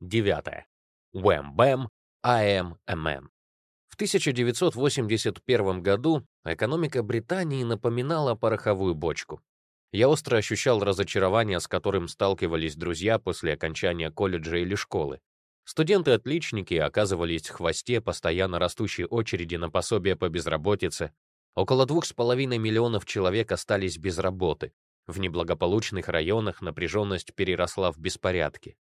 Девятое. A man. В 1981 году экономика Британии напоминала пороховую бочку. Я остро ощущал разочарование, с которым сталкивались друзья после окончания колледжа или школы. Студенты-отличники оказывались в хвосте постоянно растущей очереди на пособие по безработице. Около двух с половиной миллионов человек остались без работы. В неблагополучных районах напряженность переросла в беспорядки.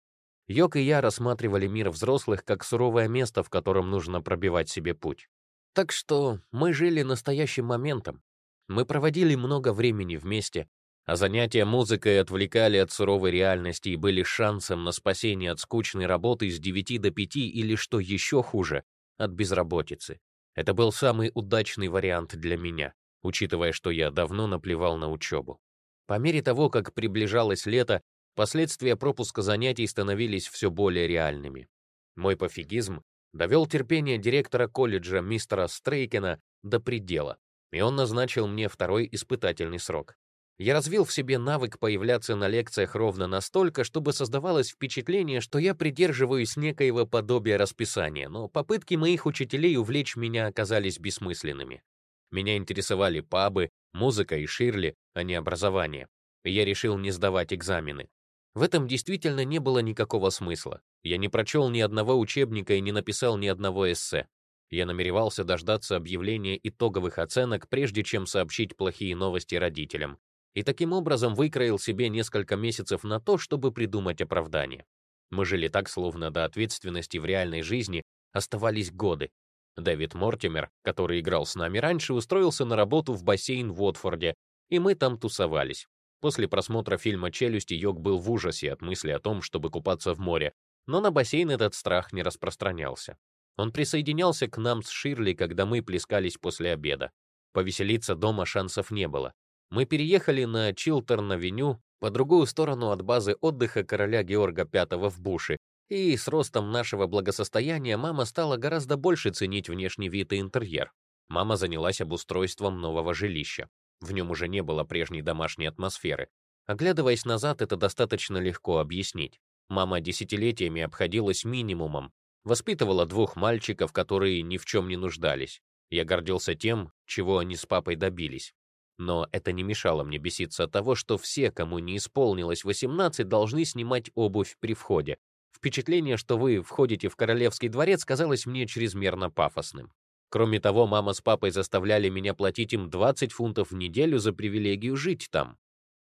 Йок и я рассматривали мир взрослых как суровое место, в котором нужно пробивать себе путь. Так что мы жили настоящим моментом. Мы проводили много времени вместе, а занятия музыкой отвлекали от суровой реальности и были шансом на спасение от скучной работы с 9 до 5 или, что еще хуже, от безработицы. Это был самый удачный вариант для меня, учитывая, что я давно наплевал на учебу. По мере того, как приближалось лето, Последствия пропуска занятий становились все более реальными. Мой пофигизм довел терпение директора колледжа мистера Стрейкена до предела, и он назначил мне второй испытательный срок. Я развил в себе навык появляться на лекциях ровно настолько, чтобы создавалось впечатление, что я придерживаюсь некоего подобия расписания, но попытки моих учителей увлечь меня оказались бессмысленными. Меня интересовали пабы, музыка и Ширли, а не образование. И я решил не сдавать экзамены. В этом действительно не было никакого смысла. Я не прочел ни одного учебника и не написал ни одного эссе. Я намеревался дождаться объявления итоговых оценок, прежде чем сообщить плохие новости родителям. И таким образом выкроил себе несколько месяцев на то, чтобы придумать оправдание. Мы жили так, словно до ответственности в реальной жизни оставались годы. Дэвид Мортимер, который играл с нами раньше, устроился на работу в бассейн в Уотфорде, и мы там тусовались. После просмотра фильма «Челюсти» Йог был в ужасе от мысли о том, чтобы купаться в море, но на бассейн этот страх не распространялся. Он присоединялся к нам с Ширли, когда мы плескались после обеда. Повеселиться дома шансов не было. Мы переехали на Чилтерн-авеню, по другую сторону от базы отдыха короля Георга V в Буше, и с ростом нашего благосостояния мама стала гораздо больше ценить внешний вид и интерьер. Мама занялась обустройством нового жилища. В нем уже не было прежней домашней атмосферы. Оглядываясь назад, это достаточно легко объяснить. Мама десятилетиями обходилась минимумом, воспитывала двух мальчиков, которые ни в чем не нуждались. Я гордился тем, чего они с папой добились. Но это не мешало мне беситься от того, что все, кому не исполнилось 18, должны снимать обувь при входе. Впечатление, что вы входите в королевский дворец, казалось мне чрезмерно пафосным. Кроме того, мама с папой заставляли меня платить им 20 фунтов в неделю за привилегию жить там.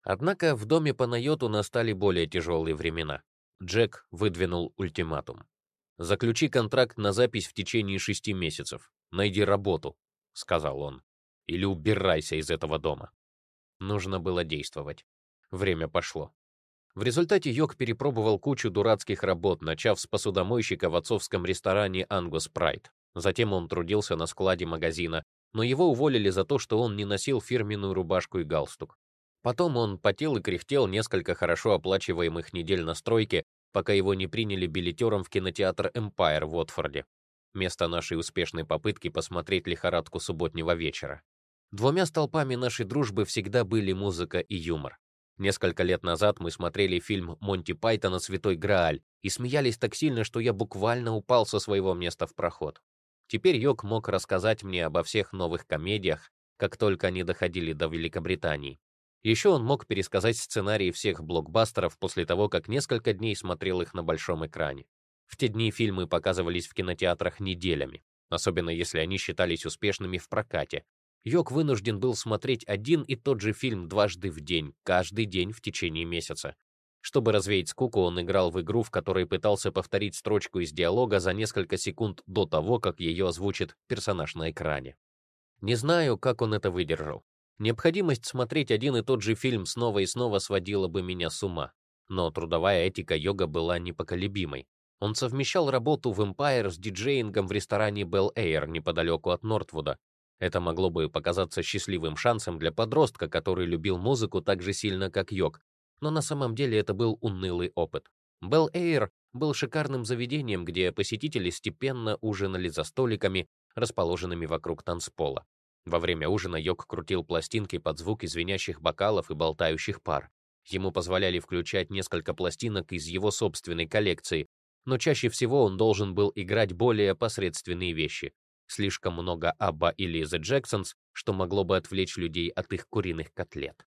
Однако в доме по Найоту настали более тяжелые времена. Джек выдвинул ультиматум. «Заключи контракт на запись в течение шести месяцев. Найди работу», — сказал он. «Или убирайся из этого дома». Нужно было действовать. Время пошло. В результате Йог перепробовал кучу дурацких работ, начав с посудомойщика в отцовском ресторане «Ангус Прайд». Затем он трудился на складе магазина, но его уволили за то, что он не носил фирменную рубашку и галстук. Потом он потел и кряхтел несколько хорошо оплачиваемых недель на стройке, пока его не приняли билетером в кинотеатр Empire в Уотфорде. Место нашей успешной попытки посмотреть лихорадку субботнего вечера. Двумя столпами нашей дружбы всегда были музыка и юмор. Несколько лет назад мы смотрели фильм Монти Пайтона «Святой Грааль» и смеялись так сильно, что я буквально упал со своего места в проход. Теперь Йог мог рассказать мне обо всех новых комедиях, как только они доходили до Великобритании. Еще он мог пересказать сценарии всех блокбастеров после того, как несколько дней смотрел их на большом экране. В те дни фильмы показывались в кинотеатрах неделями, особенно если они считались успешными в прокате. Йог вынужден был смотреть один и тот же фильм дважды в день, каждый день в течение месяца. Чтобы развеять скуку, он играл в игру, в которой пытался повторить строчку из диалога за несколько секунд до того, как ее озвучит персонаж на экране. Не знаю, как он это выдержал. Необходимость смотреть один и тот же фильм снова и снова сводила бы меня с ума. Но трудовая этика йога была непоколебимой. Он совмещал работу в Empire с диджеингом в ресторане Bell Air неподалеку от Нортвуда. Это могло бы показаться счастливым шансом для подростка, который любил музыку так же сильно, как йог, но на самом деле это был унылый опыт. Bell Air был шикарным заведением, где посетители степенно ужинали за столиками, расположенными вокруг танцпола. Во время ужина Йок крутил пластинки под звук извинящих бокалов и болтающих пар. Ему позволяли включать несколько пластинок из его собственной коллекции, но чаще всего он должен был играть более посредственные вещи. Слишком много Абба и Лизы Джексонс, что могло бы отвлечь людей от их куриных котлет.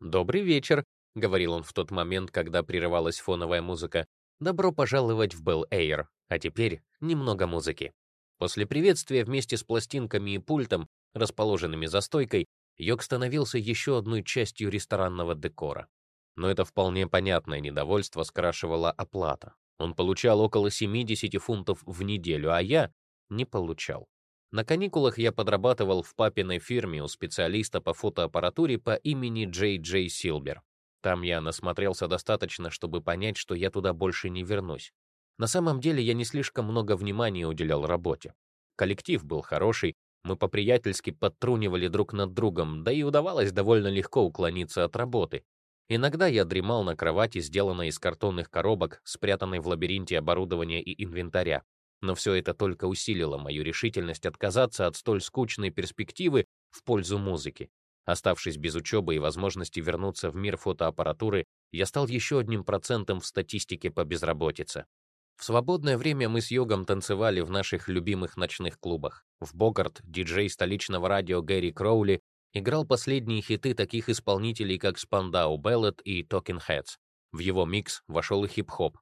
«Добрый вечер», — говорил он в тот момент, когда прерывалась фоновая музыка. «Добро пожаловать в Белл Эйр. А теперь немного музыки». После приветствия вместе с пластинками и пультом, расположенными за стойкой, Йог становился еще одной частью ресторанного декора. Но это вполне понятное недовольство скрашивала оплата. Он получал около 70 фунтов в неделю, а я не получал. На каникулах я подрабатывал в папиной фирме у специалиста по фотоаппаратуре по имени Джей Джей Силбер. Там я насмотрелся достаточно, чтобы понять, что я туда больше не вернусь. На самом деле я не слишком много внимания уделял работе. Коллектив был хороший, мы по-приятельски подтрунивали друг над другом, да и удавалось довольно легко уклониться от работы. Иногда я дремал на кровати, сделанной из картонных коробок, спрятанной в лабиринте оборудования и инвентаря. Но все это только усилило мою решительность отказаться от столь скучной перспективы в пользу музыки. Оставшись без учебы и возможности вернуться в мир фотоаппаратуры, я стал еще одним процентом в статистике по безработице. В свободное время мы с Йогом танцевали в наших любимых ночных клубах. В Богарт диджей столичного радио Гэри Кроули играл последние хиты таких исполнителей, как Spandau Ballet и Talking Heads. В его микс вошел и хип-хоп.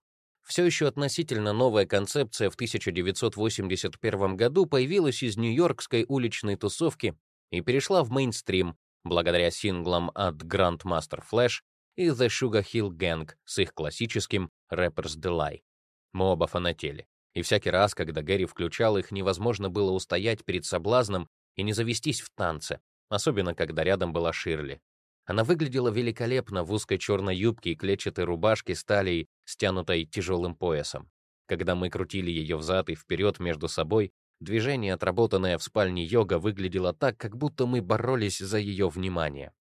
Все еще относительно новая концепция в 1981 году появилась из нью-йоркской уличной тусовки и перешла в мейнстрим благодаря синглам от Grandmaster Flash и The Sugar Hill Gang с их классическим Rapper's Delight. Мы оба фанатели, и всякий раз, когда Гэри включал их, невозможно было устоять перед соблазном и не завестись в танце, особенно когда рядом была Ширли. Она выглядела великолепно в узкой черной юбке и клетчатой рубашке с талией, стянутой тяжелым поясом. Когда мы крутили ее взад и вперед между собой, движение, отработанное в спальне йога, выглядело так, как будто мы боролись за ее внимание.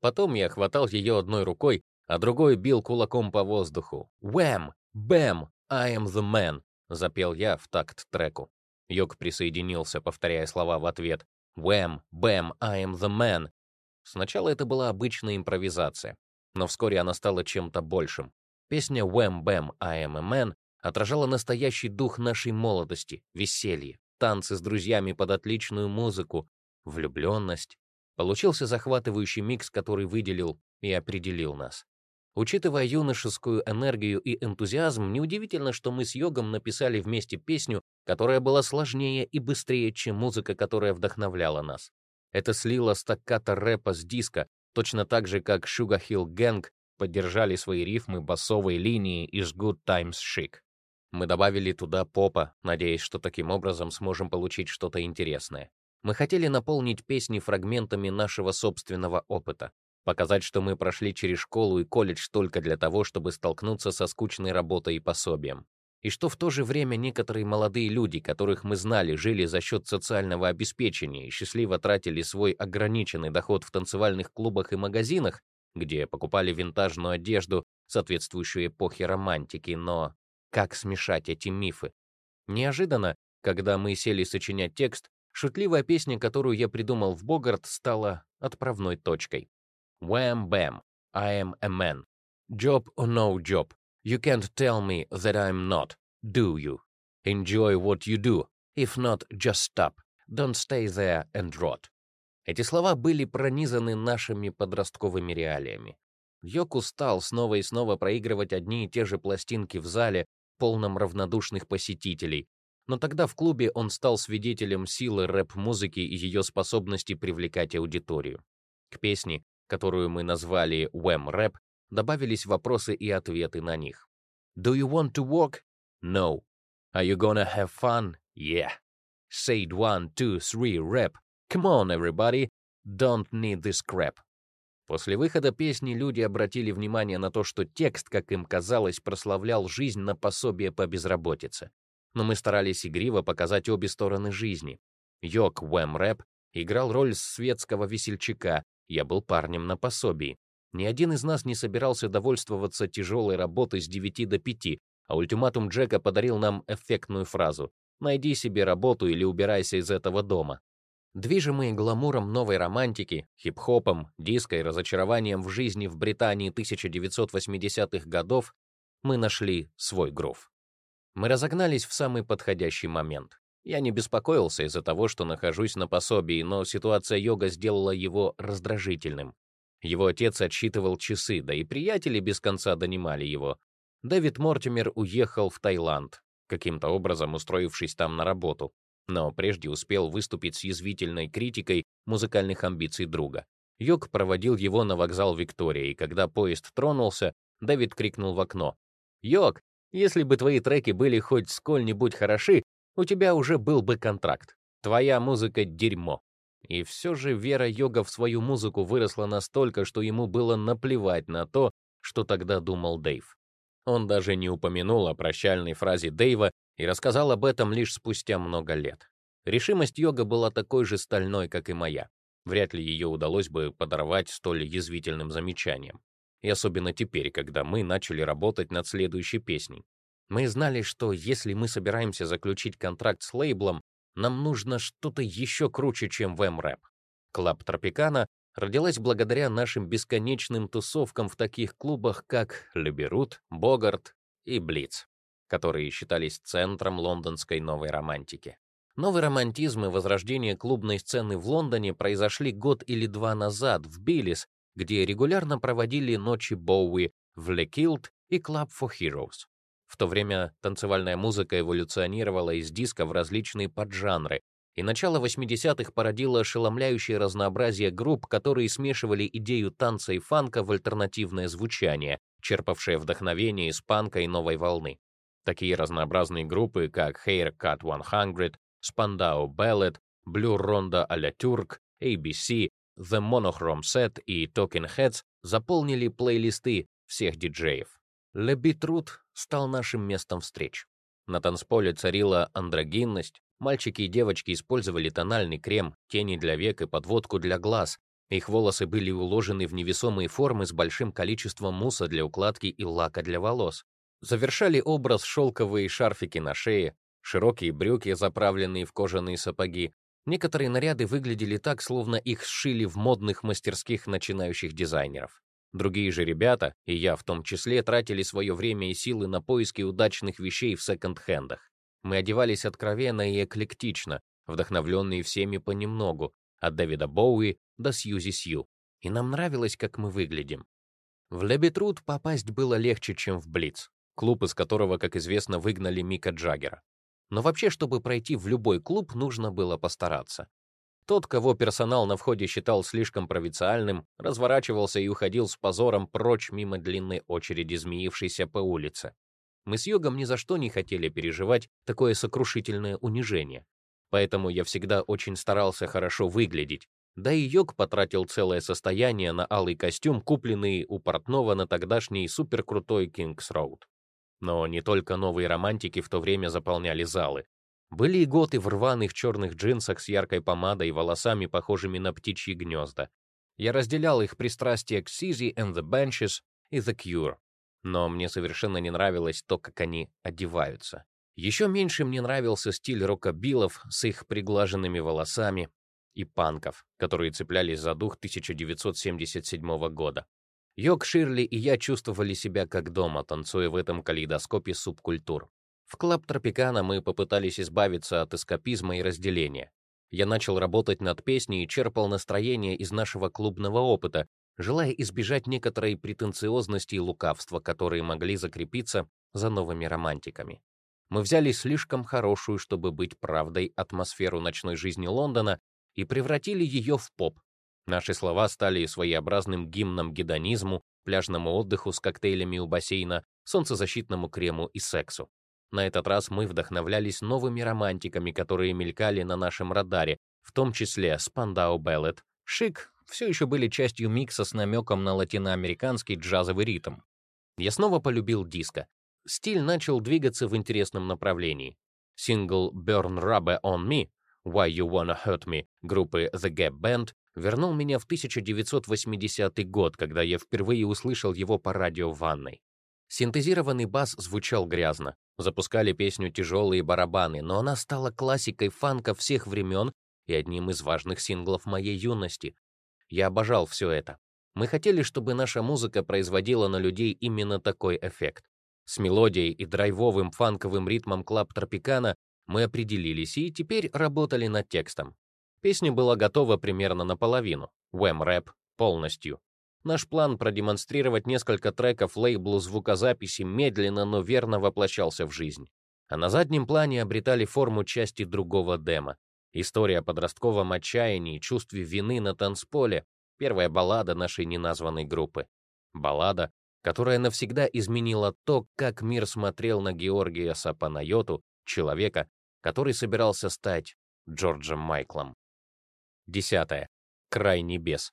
Потом я хватал ее одной рукой, а другой бил кулаком по воздуху. Уэм! Бэм! I am the man, запел я в такт треку. Йог присоединился, повторяя слова в ответ. Wham, bam, I am the man. Сначала это была обычная импровизация, но вскоре она стала чем-то большим. Песня Wham, bam, I am a man отражала настоящий дух нашей молодости, веселье, танцы с друзьями под отличную музыку, влюбленность. Получился захватывающий микс, который выделил и определил нас. Учитывая юношескую энергию и энтузиазм, неудивительно, что мы с Йогом написали вместе песню, которая была сложнее и быстрее, чем музыка, которая вдохновляла нас. Это слило стаккато рэпа с диска, точно так же, как Sugar Hill Gang поддержали свои рифмы басовой линии из Good Times Chic. Мы добавили туда попа, надеясь, что таким образом сможем получить что-то интересное. Мы хотели наполнить песни фрагментами нашего собственного опыта, Показать, что мы прошли через школу и колледж только для того, чтобы столкнуться со скучной работой и пособием. И что в то же время некоторые молодые люди, которых мы знали, жили за счет социального обеспечения и счастливо тратили свой ограниченный доход в танцевальных клубах и магазинах, где покупали винтажную одежду, соответствующую эпохе романтики, но как смешать эти мифы? Неожиданно, когда мы сели сочинять текст, шутливая песня, которую я придумал в Богарт, стала отправной точкой. Wham bam, I am a man. Job or no job, you can't tell me that I'm not, do you? Enjoy what you do. If not, just stop. Don't stay there and rot. Эти слова были пронизаны нашими подростковыми реалиями. Йок устал снова и снова проигрывать одни и те же пластинки в зале, полном равнодушных посетителей. Но тогда в клубе он стал свидетелем силы рэп-музыки и ее способности привлекать аудиторию. К песне которую мы назвали Wham Rap, добавились вопросы и ответы на них. Do you want to walk? No. Are you gonna have fun? Yeah. Say it one, two, three, rap. Come on, everybody. Don't need this crap. После выхода песни люди обратили внимание на то, что текст, как им казалось, прославлял жизнь на пособие по безработице. Но мы старались игриво показать обе стороны жизни. Йок Уэм Рэп играл роль светского весельчака, я был парнем на пособии. Ни один из нас не собирался довольствоваться тяжелой работой с 9 до 5, а ультиматум Джека подарил нам эффектную фразу «Найди себе работу или убирайся из этого дома». Движимые гламуром новой романтики, хип-хопом, диско и разочарованием в жизни в Британии 1980-х годов, мы нашли свой грув. Мы разогнались в самый подходящий момент. Я не беспокоился из-за того, что нахожусь на пособии, но ситуация йога сделала его раздражительным. Его отец отсчитывал часы, да и приятели без конца донимали его. Дэвид Мортимер уехал в Таиланд, каким-то образом устроившись там на работу, но прежде успел выступить с язвительной критикой музыкальных амбиций друга. Йог проводил его на вокзал Виктория, и когда поезд тронулся, Дэвид крикнул в окно. «Йог, если бы твои треки были хоть сколь-нибудь хороши, у тебя уже был бы контракт. Твоя музыка — дерьмо. И все же вера йога в свою музыку выросла настолько, что ему было наплевать на то, что тогда думал Дэйв. Он даже не упомянул о прощальной фразе Дэйва и рассказал об этом лишь спустя много лет. Решимость йога была такой же стальной, как и моя. Вряд ли ее удалось бы подорвать столь язвительным замечанием. И особенно теперь, когда мы начали работать над следующей песней. Мы знали, что если мы собираемся заключить контракт с лейблом, нам нужно что-то еще круче, чем Wham Rap. Club Tropicana родилась благодаря нашим бесконечным тусовкам в таких клубах, как Le Beat Route, Bogart и Blitz, которые считались центром лондонской новой романтики. Новый романтизм и возрождение клубной сцены в Лондоне произошли год или два назад в Billy's, где регулярно проводили ночи Боуи в Лекилд и Club for Heroes. В то время танцевальная музыка эволюционировала из диска в различные поджанры, и начало 80-х породило ошеломляющее разнообразие групп, которые смешивали идею танца и фанка в альтернативное звучание, черпавшее вдохновение из панка и новой волны. Такие разнообразные группы, как Haircut 100, Spandau Ballet, Blue Ronda a la Turk, ABC, The Monochrome Set и Talking Heads заполнили плейлисты всех диджеев. Лебитруд стал нашим местом встреч. На танцполе царила андрогинность, мальчики и девочки использовали тональный крем, тени для век и подводку для глаз. Их волосы были уложены в невесомые формы с большим количеством мусса для укладки и лака для волос. Завершали образ шелковые шарфики на шее, широкие брюки, заправленные в кожаные сапоги. Некоторые наряды выглядели так, словно их сшили в модных мастерских начинающих дизайнеров. Другие же ребята, и я в том числе, тратили свое время и силы на поиски удачных вещей в секонд-хендах. Мы одевались откровенно и эклектично, вдохновленные всеми понемногу, от Дэвида Боуи до Сьюзи Сью. И нам нравилось, как мы выглядим. В Лебетруд попасть было легче, чем в Блиц, клуб, из которого, как известно, выгнали Мика Джаггера. Но вообще, чтобы пройти в любой клуб, нужно было постараться. Тот, кого персонал на входе считал слишком провинциальным, разворачивался и уходил с позором прочь мимо длинной очереди, змеившейся по улице. Мы с Йогом ни за что не хотели переживать такое сокрушительное унижение. Поэтому я всегда очень старался хорошо выглядеть. Да и Йог потратил целое состояние на алый костюм, купленный у портного на тогдашний суперкрутой Кингс Роуд. Но не только новые романтики в то время заполняли залы. Были и готы в рваных черных джинсах с яркой помадой и волосами, похожими на птичьи гнезда. Я разделял их пристрастие к Сизи and the Benches и The Cure. Но мне совершенно не нравилось то, как они одеваются. Еще меньше мне нравился стиль рокобилов с их приглаженными волосами и панков, которые цеплялись за дух 1977 года. Йог, Ширли и я чувствовали себя как дома, танцуя в этом калейдоскопе субкультур. В Club Tropicana мы попытались избавиться от эскапизма и разделения. Я начал работать над песней и черпал настроение из нашего клубного опыта, желая избежать некоторой претенциозности и лукавства, которые могли закрепиться за новыми романтиками. Мы взяли слишком хорошую, чтобы быть правдой, атмосферу ночной жизни Лондона и превратили ее в поп. Наши слова стали своеобразным гимном гедонизму, пляжному отдыху с коктейлями у бассейна, солнцезащитному крему и сексу. На этот раз мы вдохновлялись новыми романтиками, которые мелькали на нашем радаре, в том числе Spandau Ballet. Шик все еще были частью микса с намеком на латиноамериканский джазовый ритм. Я снова полюбил диско. Стиль начал двигаться в интересном направлении. Сингл Burn Rubber on Me, Why You Wanna Hurt Me группы The Gap Band вернул меня в 1980 год, когда я впервые услышал его по радио в ванной. Синтезированный бас звучал грязно. Запускали песню тяжелые барабаны, но она стала классикой фанка всех времен и одним из важных синглов моей юности. Я обожал все это. Мы хотели, чтобы наша музыка производила на людей именно такой эффект. С мелодией и драйвовым фанковым ритмом клаб Тропикана мы определились и теперь работали над текстом. Песня была готова примерно наполовину, Wham рэп полностью. Наш план продемонстрировать несколько треков лейблу звукозаписи медленно, но верно воплощался в жизнь. А на заднем плане обретали форму части другого демо. История о подростковом отчаянии, чувстве вины на танцполе, первая баллада нашей неназванной группы. Баллада, которая навсегда изменила то, как мир смотрел на Георгия Сапанайоту, человека, который собирался стать Джорджем Майклом. Десятое. Край небес.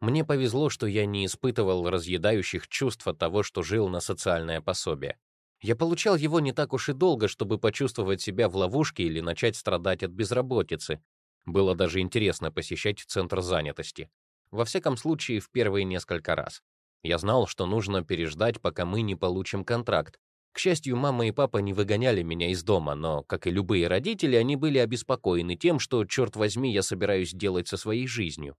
Мне повезло, что я не испытывал разъедающих чувств от того, что жил на социальное пособие. Я получал его не так уж и долго, чтобы почувствовать себя в ловушке или начать страдать от безработицы. Было даже интересно посещать центр занятости. Во всяком случае, в первые несколько раз. Я знал, что нужно переждать, пока мы не получим контракт. К счастью, мама и папа не выгоняли меня из дома, но, как и любые родители, они были обеспокоены тем, что, черт возьми, я собираюсь делать со своей жизнью.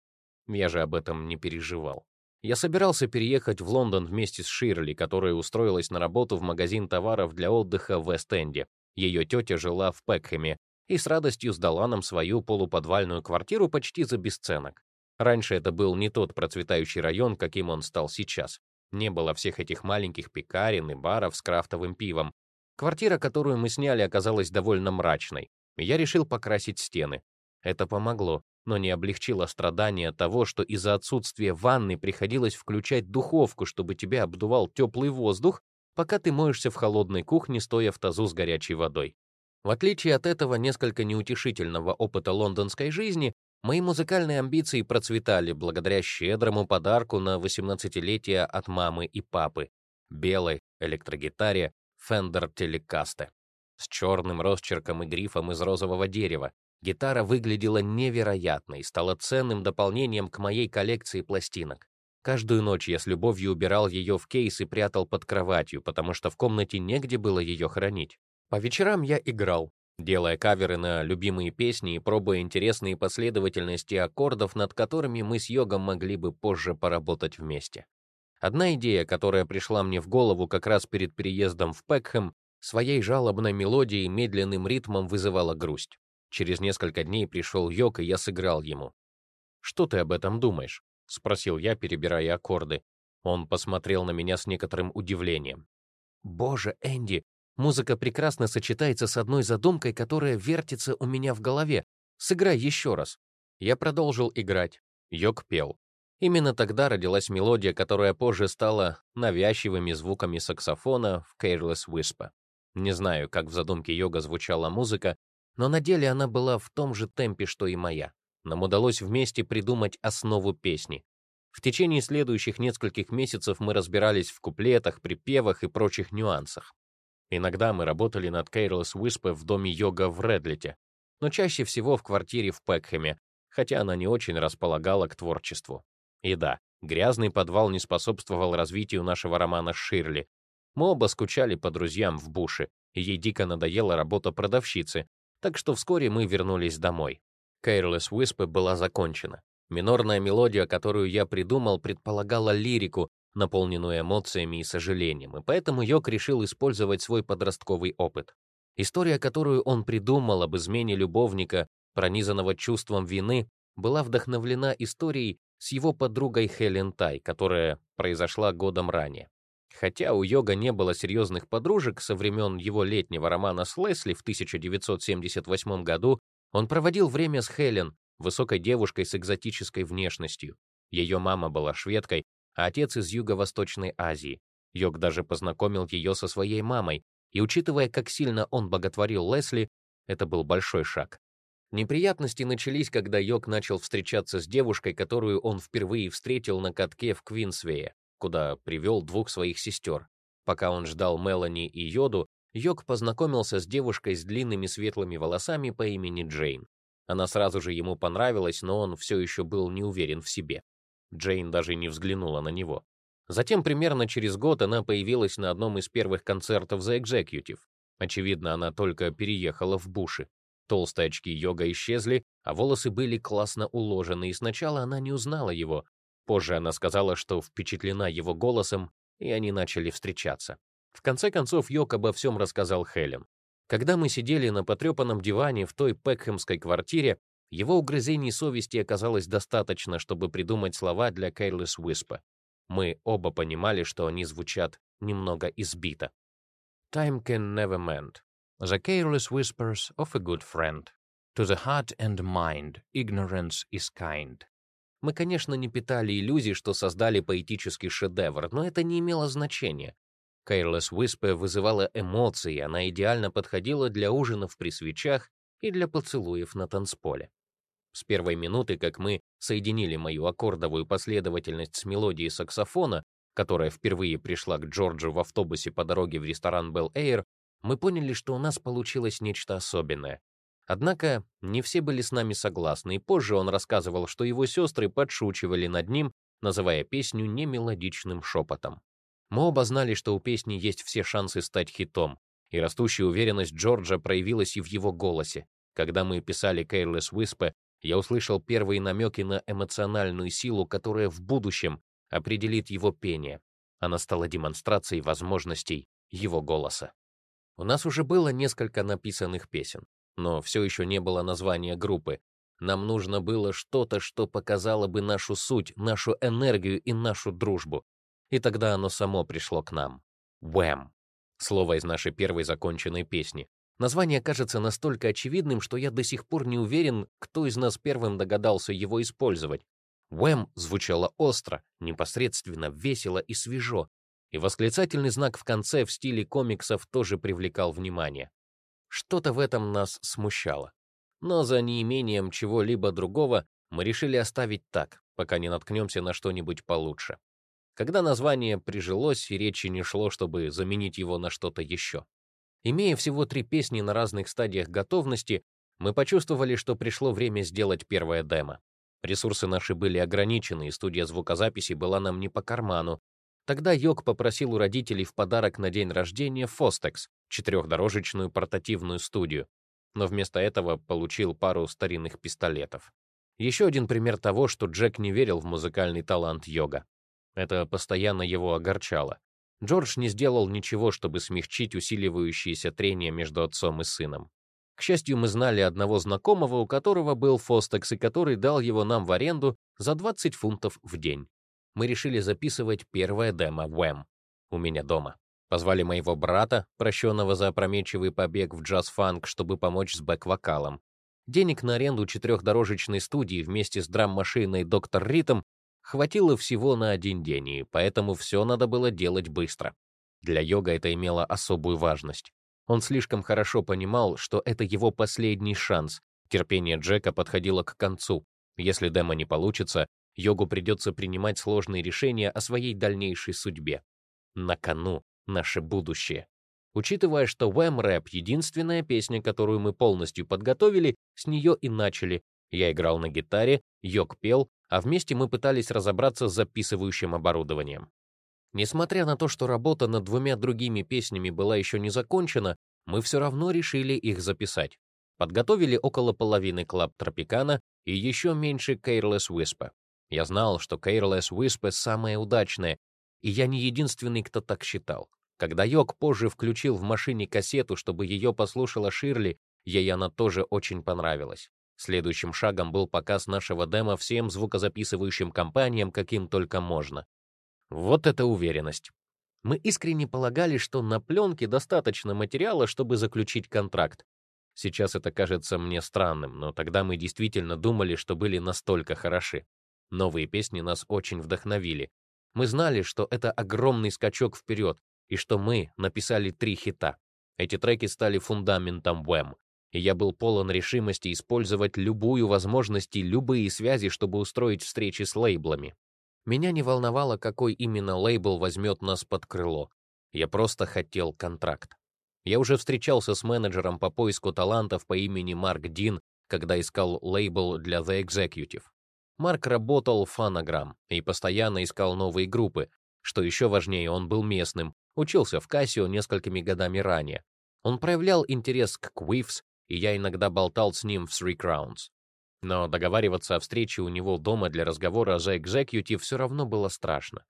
Я же об этом не переживал. Я собирался переехать в Лондон вместе с Ширли, которая устроилась на работу в магазин товаров для отдыха в Вест-Энде. Ее тетя жила в Пекхэме и с радостью сдала нам свою полуподвальную квартиру почти за бесценок. Раньше это был не тот процветающий район, каким он стал сейчас. Не было всех этих маленьких пекарен и баров с крафтовым пивом. Квартира, которую мы сняли, оказалась довольно мрачной. Я решил покрасить стены. Это помогло, но не облегчило страдания того, что из-за отсутствия ванны приходилось включать духовку, чтобы тебя обдувал теплый воздух, пока ты моешься в холодной кухне, стоя в тазу с горячей водой. В отличие от этого несколько неутешительного опыта лондонской жизни, Мои музыкальные амбиции процветали благодаря щедрому подарку на 18-летие от мамы и папы — белой электрогитаре Fender Telecaster с черным росчерком и грифом из розового дерева. Гитара выглядела невероятно и стала ценным дополнением к моей коллекции пластинок. Каждую ночь я с любовью убирал ее в кейс и прятал под кроватью, потому что в комнате негде было ее хранить. По вечерам я играл, делая каверы на любимые песни и пробуя интересные последовательности аккордов, над которыми мы с Йогом могли бы позже поработать вместе. Одна идея, которая пришла мне в голову как раз перед переездом в Пекхэм, своей жалобной мелодией и медленным ритмом вызывала грусть. Через несколько дней пришел Йог, и я сыграл ему. «Что ты об этом думаешь?» — спросил я, перебирая аккорды. Он посмотрел на меня с некоторым удивлением. «Боже, Энди, Музыка прекрасно сочетается с одной задумкой, которая вертится у меня в голове. Сыграй еще раз. Я продолжил играть. Йог пел. Именно тогда родилась мелодия, которая позже стала навязчивыми звуками саксофона в Careless Whisper. Не знаю, как в задумке йога звучала музыка, но на деле она была в том же темпе, что и моя. Нам удалось вместе придумать основу песни. В течение следующих нескольких месяцев мы разбирались в куплетах, припевах и прочих нюансах. Иногда мы работали над Careless Whisper в доме йога в Редлите, но чаще всего в квартире в Пекхэме, хотя она не очень располагала к творчеству. И да, грязный подвал не способствовал развитию нашего романа Ширли. Мы оба скучали по друзьям в Буше, и ей дико надоела работа продавщицы, так что вскоре мы вернулись домой. Careless Whisper была закончена. Минорная мелодия, которую я придумал, предполагала лирику, наполненную эмоциями и сожалением, и поэтому Йок решил использовать свой подростковый опыт. История, которую он придумал об измене любовника, пронизанного чувством вины, была вдохновлена историей с его подругой Хелен Тай, которая произошла годом ранее. Хотя у Йога не было серьезных подружек со времен его летнего романа с Лесли в 1978 году, он проводил время с Хелен, высокой девушкой с экзотической внешностью. Ее мама была шведкой, а отец из Юго-Восточной Азии. Йог даже познакомил ее со своей мамой, и учитывая, как сильно он боготворил Лесли, это был большой шаг. Неприятности начались, когда Йог начал встречаться с девушкой, которую он впервые встретил на катке в Квинсвее, куда привел двух своих сестер. Пока он ждал Мелани и Йоду, Йог познакомился с девушкой с длинными светлыми волосами по имени Джейн. Она сразу же ему понравилась, но он все еще был не уверен в себе. Джейн даже не взглянула на него. Затем, примерно через год, она появилась на одном из первых концертов The Executive. Очевидно, она только переехала в Буши. Толстые очки йога исчезли, а волосы были классно уложены, и сначала она не узнала его. Позже она сказала, что впечатлена его голосом, и они начали встречаться. В конце концов, Йок обо всем рассказал Хелен. Когда мы сидели на потрепанном диване в той пекхэмской квартире, его угрызений совести оказалось достаточно, чтобы придумать слова для Careless Whisper. Мы оба понимали, что они звучат немного избито. Time can never mend. The careless whispers of a good friend. To the heart and mind, ignorance is kind. Мы, конечно, не питали иллюзий, что создали поэтический шедевр, но это не имело значения. Careless Whisper вызывала эмоции, она идеально подходила для ужинов при свечах и для поцелуев на танцполе. С первой минуты, как мы соединили мою аккордовую последовательность с мелодией саксофона, которая впервые пришла к Джорджу в автобусе по дороге в ресторан Bel Air, мы поняли, что у нас получилось нечто особенное. Однако не все были с нами согласны, и позже он рассказывал, что его сестры подшучивали над ним, называя песню немелодичным шепотом. Мы оба знали, что у песни есть все шансы стать хитом, и растущая уверенность Джорджа проявилась и в его голосе. Когда мы писали Careless Whisper, я услышал первые намеки на эмоциональную силу, которая в будущем определит его пение. Она стала демонстрацией возможностей его голоса. У нас уже было несколько написанных песен, но все еще не было названия группы. Нам нужно было что-то, что показало бы нашу суть, нашу энергию и нашу дружбу и тогда оно само пришло к нам. Wham. Слово из нашей первой законченной песни. Название кажется настолько очевидным, что я до сих пор не уверен, кто из нас первым догадался его использовать. Wham звучало остро, непосредственно, весело и свежо, и восклицательный знак в конце в стиле комиксов тоже привлекал внимание. Что-то в этом нас смущало. Но за неимением чего-либо другого мы решили оставить так, пока не наткнемся на что-нибудь получше когда название прижилось и речи не шло, чтобы заменить его на что-то еще. Имея всего три песни на разных стадиях готовности, мы почувствовали, что пришло время сделать первое демо. Ресурсы наши были ограничены, и студия звукозаписи была нам не по карману. Тогда Йок попросил у родителей в подарок на день рождения Fostex, четырехдорожечную портативную студию, но вместо этого получил пару старинных пистолетов. Еще один пример того, что Джек не верил в музыкальный талант Йога. Это постоянно его огорчало. Джордж не сделал ничего, чтобы смягчить усиливающееся трение между отцом и сыном. К счастью, мы знали одного знакомого, у которого был Фостекс, и который дал его нам в аренду за 20 фунтов в день. Мы решили записывать первое демо Wham у меня дома. Позвали моего брата, прощенного за опрометчивый побег в джаз-фанк, чтобы помочь с бэк-вокалом. Денег на аренду четырехдорожечной студии вместе с драм-машиной «Доктор Ритм» хватило всего на один день, и поэтому все надо было делать быстро. Для йога это имело особую важность. Он слишком хорошо понимал, что это его последний шанс. Терпение Джека подходило к концу. Если демо не получится, йогу придется принимать сложные решения о своей дальнейшей судьбе. На кону наше будущее. Учитывая, что Wham Rap — единственная песня, которую мы полностью подготовили, с нее и начали. Я играл на гитаре, Йог пел, а вместе мы пытались разобраться с записывающим оборудованием. Несмотря на то, что работа над двумя другими песнями была еще не закончена, мы все равно решили их записать. Подготовили около половины Club Tropicana и еще меньше Careless Whisper. Я знал, что Careless Whisper самая удачная, и я не единственный, кто так считал. Когда Йок позже включил в машине кассету, чтобы ее послушала Ширли, ей она тоже очень понравилась. Следующим шагом был показ нашего демо всем звукозаписывающим компаниям, каким только можно. Вот это уверенность. Мы искренне полагали, что на пленке достаточно материала, чтобы заключить контракт. Сейчас это кажется мне странным, но тогда мы действительно думали, что были настолько хороши. Новые песни нас очень вдохновили. Мы знали, что это огромный скачок вперед, и что мы написали три хита. Эти треки стали фундаментом Wham и я был полон решимости использовать любую возможность и любые связи, чтобы устроить встречи с лейблами. Меня не волновало, какой именно лейбл возьмет нас под крыло. Я просто хотел контракт. Я уже встречался с менеджером по поиску талантов по имени Марк Дин, когда искал лейбл для The Executive. Марк работал в Phonogram и постоянно искал новые группы. Что еще важнее, он был местным, учился в Casio несколькими годами ранее. Он проявлял интерес к Quifs, и я иногда болтал с ним в Three Crowns. Но договариваться о встрече у него дома для разговора за Executive все равно было страшно.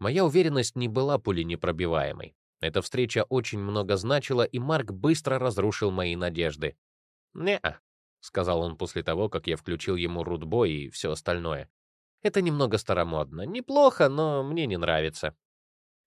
Моя уверенность не была пуленепробиваемой. Эта встреча очень много значила, и Марк быстро разрушил мои надежды. «Не-а», — сказал он после того, как я включил ему рудбой и все остальное. «Это немного старомодно. Неплохо, но мне не нравится».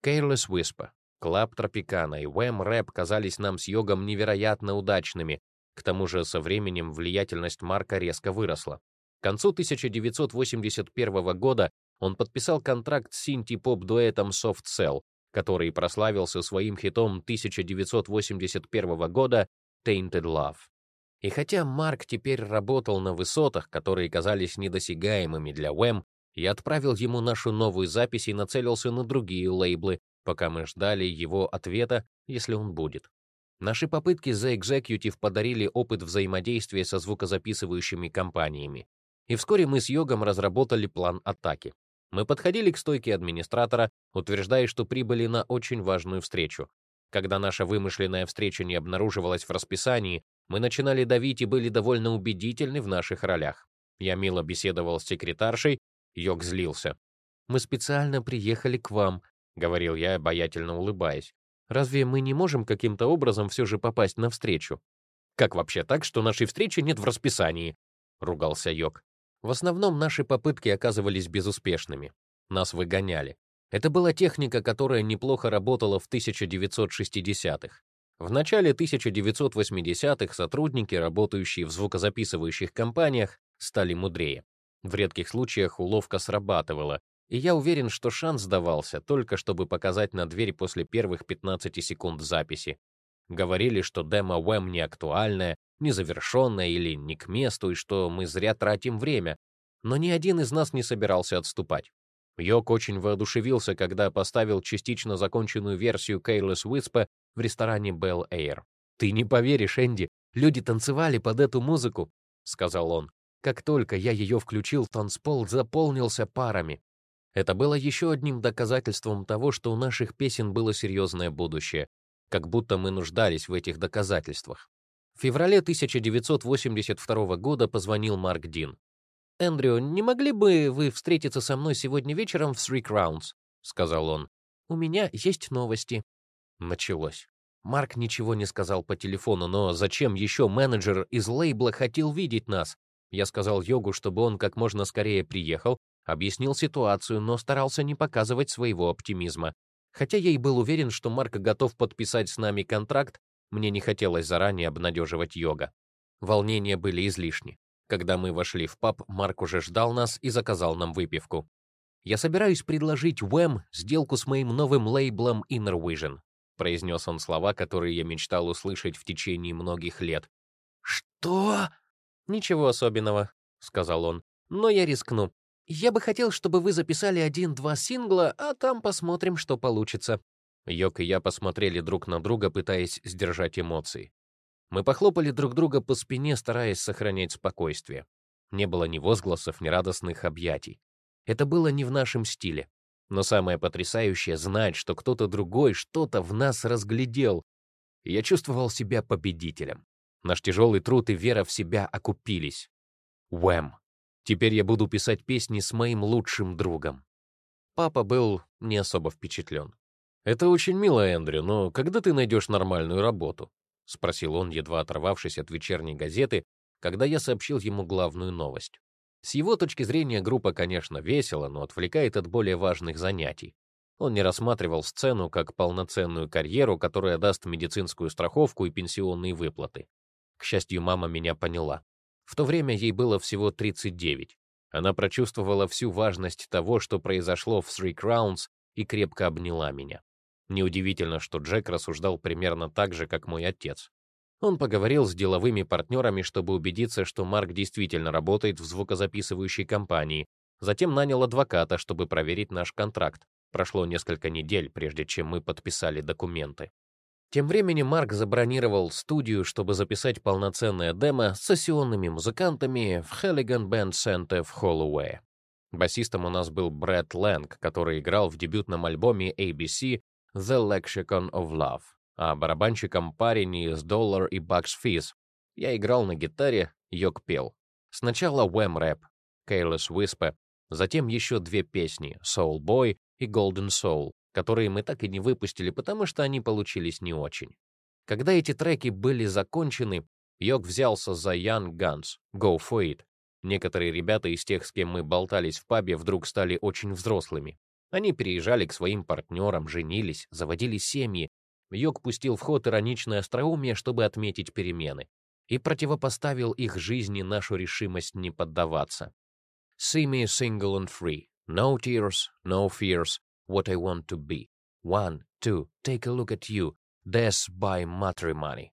Careless Whisper, Club Tropicana и Wham Rap казались нам с Йогом невероятно удачными. К тому же со временем влиятельность Марка резко выросла. К концу 1981 года он подписал контракт с синти-поп-дуэтом Soft Cell, который прославился своим хитом 1981 года Tainted Love. И хотя Марк теперь работал на высотах, которые казались недосягаемыми для Wham, я отправил ему нашу новую запись и нацелился на другие лейблы, пока мы ждали его ответа, если он будет. Наши попытки за Executive подарили опыт взаимодействия со звукозаписывающими компаниями. И вскоре мы с Йогом разработали план атаки. Мы подходили к стойке администратора, утверждая, что прибыли на очень важную встречу. Когда наша вымышленная встреча не обнаруживалась в расписании, мы начинали давить и были довольно убедительны в наших ролях. Я мило беседовал с секретаршей, Йог злился. «Мы специально приехали к вам», — говорил я, обаятельно улыбаясь. «Разве мы не можем каким-то образом все же попасть на встречу?» «Как вообще так, что нашей встречи нет в расписании?» — ругался Йог. В основном наши попытки оказывались безуспешными. Нас выгоняли. Это была техника, которая неплохо работала в 1960-х. В начале 1980-х сотрудники, работающие в звукозаписывающих компаниях, стали мудрее. В редких случаях уловка срабатывала, и я уверен, что шанс давался только чтобы показать на дверь после первых 15 секунд записи. Говорили, что демо Уэм не актуальное, незавершенное или не к месту, и что мы зря тратим время. Но ни один из нас не собирался отступать. Йок очень воодушевился, когда поставил частично законченную версию Careless Whisper в ресторане Bell Air. «Ты не поверишь, Энди, люди танцевали под эту музыку», — сказал он. Как только я ее включил, танцпол заполнился парами. Это было еще одним доказательством того, что у наших песен было серьезное будущее, как будто мы нуждались в этих доказательствах. В феврале 1982 года позвонил Марк Дин. «Эндрю, не могли бы вы встретиться со мной сегодня вечером в Three Crowns?» — сказал он. «У меня есть новости». Началось. Марк ничего не сказал по телефону, но зачем еще менеджер из лейбла хотел видеть нас? Я сказал Йогу, чтобы он как можно скорее приехал, объяснил ситуацию, но старался не показывать своего оптимизма. Хотя я и был уверен, что Марк готов подписать с нами контракт, мне не хотелось заранее обнадеживать Йога. Волнения были излишни. Когда мы вошли в паб, Марк уже ждал нас и заказал нам выпивку. «Я собираюсь предложить Уэм сделку с моим новым лейблом Inner Vision», произнес он слова, которые я мечтал услышать в течение многих лет. «Что?» «Ничего особенного», — сказал он, — «но я рискну. Я бы хотел, чтобы вы записали один-два сингла, а там посмотрим, что получится». Йок и я посмотрели друг на друга, пытаясь сдержать эмоции. Мы похлопали друг друга по спине, стараясь сохранять спокойствие. Не было ни возгласов, ни радостных объятий. Это было не в нашем стиле. Но самое потрясающее — знать, что кто-то другой что-то в нас разглядел. я чувствовал себя победителем. Наш тяжелый труд и вера в себя окупились. Уэм. Теперь я буду писать песни с моим лучшим другом. Папа был не особо впечатлен. «Это очень мило, Эндрю, но когда ты найдешь нормальную работу?» — спросил он, едва оторвавшись от вечерней газеты, когда я сообщил ему главную новость. С его точки зрения группа, конечно, весела, но отвлекает от более важных занятий. Он не рассматривал сцену как полноценную карьеру, которая даст медицинскую страховку и пенсионные выплаты. К счастью, мама меня поняла. В то время ей было всего 39. Она прочувствовала всю важность того, что произошло в Three Crowns, и крепко обняла меня. Неудивительно, что Джек рассуждал примерно так же, как мой отец. Он поговорил с деловыми партнерами, чтобы убедиться, что Марк действительно работает в звукозаписывающей компании, затем нанял адвоката, чтобы проверить наш контракт. Прошло несколько недель, прежде чем мы подписали документы. Тем временем Марк забронировал студию, чтобы записать полноценное демо с сессионными музыкантами в Хеллиган Band Center в Холлоуэе. Басистом у нас был Брэд Лэнг, который играл в дебютном альбоме ABC The Lexicon of Love, а барабанщиком парень из Dollar и Bucks Fizz. Я играл на гитаре, Йог пел. Сначала Wham Rap, Careless Whisper, затем еще две песни Soul Boy и Golden Soul, которые мы так и не выпустили, потому что они получились не очень. Когда эти треки были закончены, Йог взялся за Young Guns, Go For It. Некоторые ребята из тех, с кем мы болтались в пабе, вдруг стали очень взрослыми. Они переезжали к своим партнерам, женились, заводили семьи. Йог пустил в ход ироничное остроумие, чтобы отметить перемены, и противопоставил их жизни нашу решимость не поддаваться. See me single and free. No tears, no fears. What I want to be. One, two, take a look at you. Death by matrimony.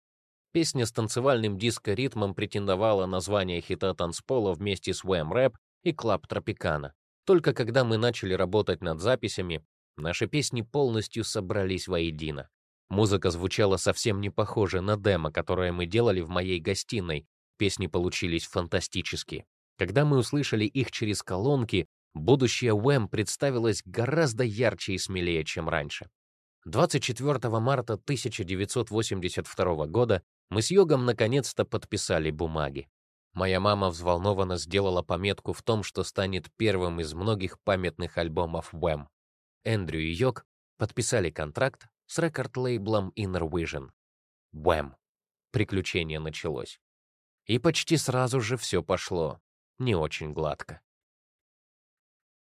Песня с танцевальным диско-ритмом претендовала на звание хита танцпола вместе с Wham Rap и Club Tropicana. Только когда мы начали работать над записями, наши песни полностью собрались воедино. Музыка звучала совсем не похоже на демо, которое мы делали в моей гостиной. Песни получились фантастические. Когда мы услышали их через колонки, будущее Уэм представилось гораздо ярче и смелее, чем раньше. 24 марта 1982 года мы с Йогом наконец-то подписали бумаги. Моя мама взволнованно сделала пометку в том, что станет первым из многих памятных альбомов Wham. Эндрю и Йог подписали контракт с рекорд-лейблом Inner Vision. Wham. Приключение началось. И почти сразу же все пошло не очень гладко.